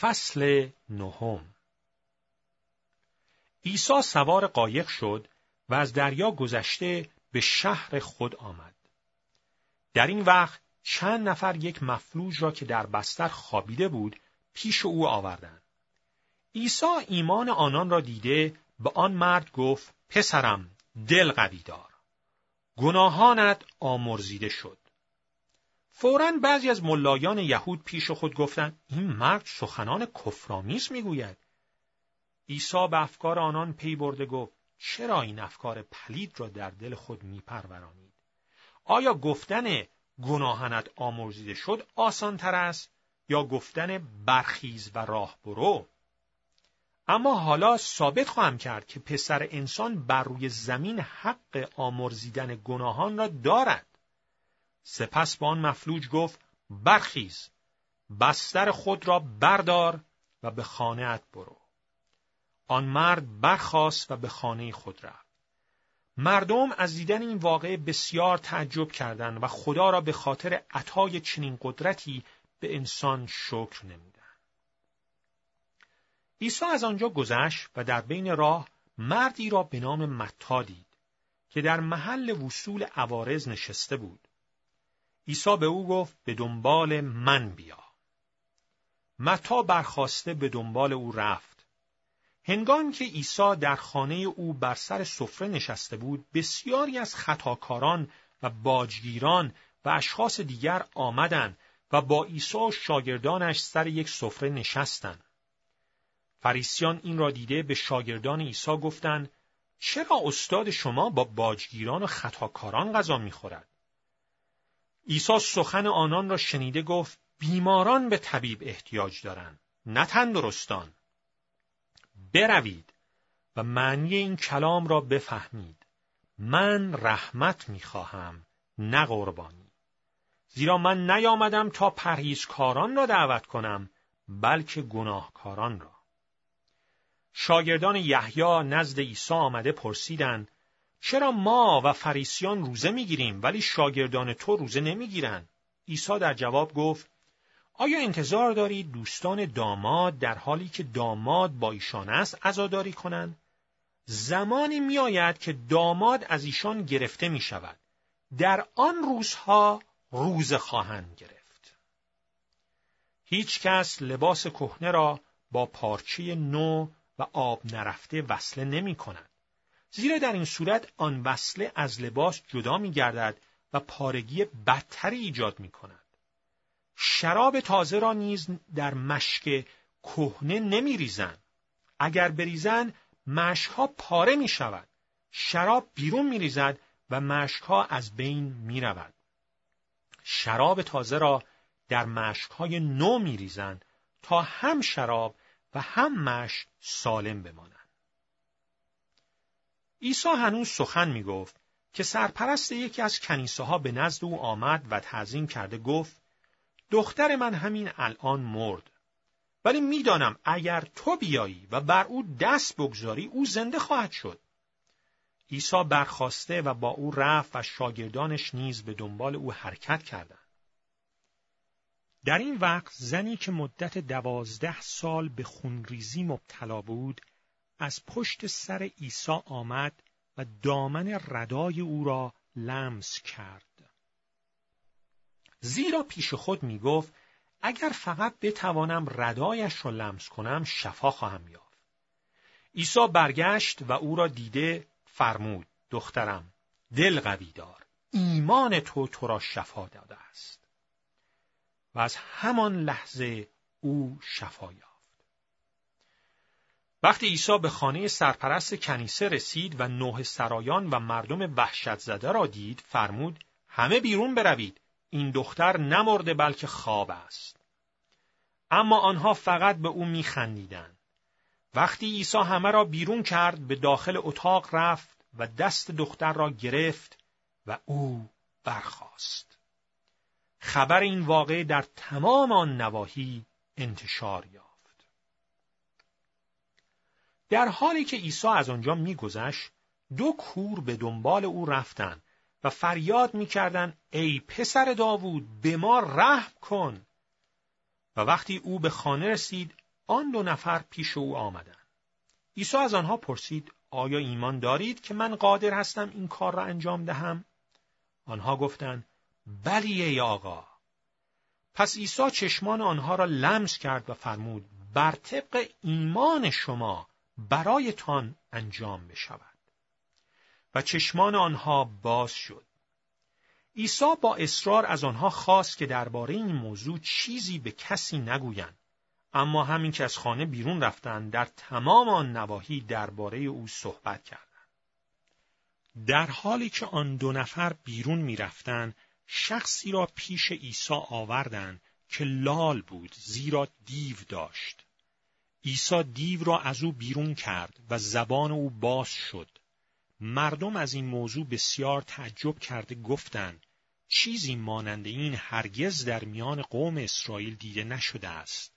فصل نهم عیسی سوار قایق شد و از دریا گذشته به شهر خود آمد. در این وقت چند نفر یک مفلوج را که در بستر خوابیده بود پیش او آوردند. عیسی ایمان آنان را دیده به آن مرد گفت پسرم دل قوی دار. گناهانت آمرزیده شد. فورا بعضی از ملایان یهود پیش خود گفتند این مرد سخنان کفرآمیز می‌گوید. عیسی به افکار آنان پی برده گفت چرا این افکار پلید را در دل خود میپرورانید؟ آیا گفتن گناهنت آمرزیده شد آسان تر است یا گفتن برخیز و راه برو؟ اما حالا ثابت خواهم کرد که پسر انسان بر روی زمین حق آمرزیدن گناهان را دارد. سپس با آن مفلوج گفت برخیز بستر خود را بردار و به خانه برو. آن مرد برخاست و به خانه خود رفت. مردم از دیدن این واقعه بسیار تعجب کردند و خدا را به خاطر عطای چنین قدرتی به انسان شکر نمودند. عیسی از آنجا گذشت و در بین راه مردی را به نام متا دید که در محل وصول عوارض نشسته بود. عیسی به او گفت به دنبال من بیا. متا برخواسته به دنبال او رفت. هنگام که عیسی در خانه او بر سر سفره نشسته بود، بسیاری از خطاکاران و باجگیران و اشخاص دیگر آمدند و با عیسی و شاگردانش سر یک سفره نشستند. فریسیان این را دیده به شاگردان عیسی گفتند چرا استاد شما با باجگیران و خطاکاران غذا می‌خورد؟ عیسی سخن آنان را شنیده گفت بیماران به طبیب احتیاج دارند نه تندرستان. بروید و معنی این کلام را بفهمید. من رحمت می‌خواهم نه قربانی. زیرا من نیامدم تا پرهیزکاران را دعوت کنم بلکه گناهکاران را. شاگردان یحیی نزد عیسی آمده پرسیدند چرا ما و فریسیان روزه می‌گیریم ولی شاگردان تو روزه نمی‌گیرند عیسی در جواب گفت آیا انتظار دارید دوستان داماد در حالی که داماد با ایشان است عزاداری کنند زمانی میآید که داماد از ایشان گرفته می شود. در آن روزها روزه خواهند گرفت. هیچ کس لباس کهنه را با پارچه نو و آب نرفته وصله نمی کند. زیرا در این صورت آن وصله از لباس جدا می گردد و پارگی بدتری ایجاد می کند. شراب تازه را نیز در مشک کهنه نمی ریزن. اگر بریزن مشکها پاره می شود. شراب بیرون می ریزد و مشکها از بین می رود. شراب تازه را در مشکهای نو می ریزن تا هم شراب و هم مشک سالم بماند. عیسی هنوز سخن می گفت که سرپرست یکی از کنیسه ها به نزد او آمد و تعظیم کرده گفت دختر من همین الان مرد. ولی می‌دانم اگر تو بیایی و بر او دست بگذاری او زنده خواهد شد. عیسی برخواسته و با او رفت و شاگردانش نیز به دنبال او حرکت کردند. در این وقت زنی که مدت دوازده سال به خونریزی مبتلا بود از پشت سر عیسی آمد و دامن ردای او را لمس کرد. زیرا پیش خود می گفت اگر فقط بتوانم ردایش را لمس کنم شفا خواهم یافت. عیسی برگشت و او را دیده فرمود دخترم دل قوی دار ایمان تو تو را شفا داده است و از همان لحظه او شفا یافت. وقتی عیسی به خانه سرپرست کنیسه رسید و نوح سرایان و مردم وحشت زده را دید فرمود همه بیرون بروید. این دختر نمرده بلکه خواب است. اما آنها فقط به او میخندیدند. وقتی عیسی همه را بیرون کرد به داخل اتاق رفت و دست دختر را گرفت و او برخاست. خبر این واقعه در تمام آن نواحی انتشار یافت. در حالی که عیسی از آنجا میگذشت دو کور به دنبال او رفتند و فریاد می‌کردند ای پسر داوود به ما رحم کن و وقتی او به خانه رسید آن دو نفر پیش او آمدند. عیسی از آنها پرسید آیا ایمان دارید که من قادر هستم این کار را انجام دهم؟ آنها گفتند بلی ای آقا. پس عیسی چشمان آنها را لمس کرد و فرمود بر طبق ایمان شما برایتان انجام بشود. و چشمان آنها باز شد. عیسی با اصرار از آنها خواست که درباره این موضوع چیزی به کسی نگویند. اما همین که از خانه بیرون رفتند در تمام آن نواحی درباره او صحبت کردند. در حالی که آن دو نفر بیرون می‌رفتند شخصی را پیش عیسی آوردند که لال بود زیرا دیو داشت. عیسی دیو را از او بیرون کرد و زبان او باز شد. مردم از این موضوع بسیار تعجب کرده گفتند چیزی مانند این هرگز در میان قوم اسرائیل دیده نشده است.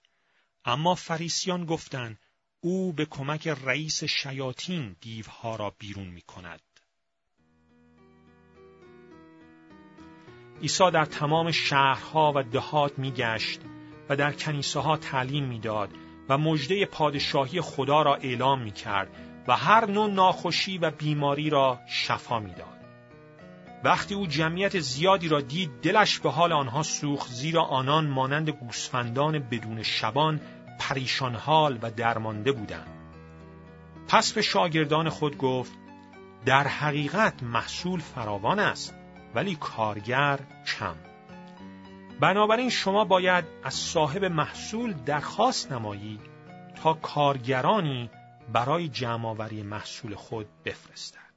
اما فریسیان گفتند او به کمک رئیس شیاطین دیوها را بیرون می کند. عیسی در تمام شهرها و دهات میگشت و در کنیسه ها تعلیم می‌داد و مژده پادشاهی خدا را اعلام می کرد و هر نوع ناخوشی و بیماری را شفا می‌داد. وقتی او جمعیت زیادی را دید دلش به حال آنها سوخت زیرا آنان مانند گوسفندان بدون شبان پریشان حال و درمانده بودند. پس به شاگردان خود گفت در حقیقت محصول فراوان است ولی کارگر کم. بنابراین شما باید از صاحب محصول درخواست نمایید تا کارگرانی برای جمعآوری محصول خود بفرستد.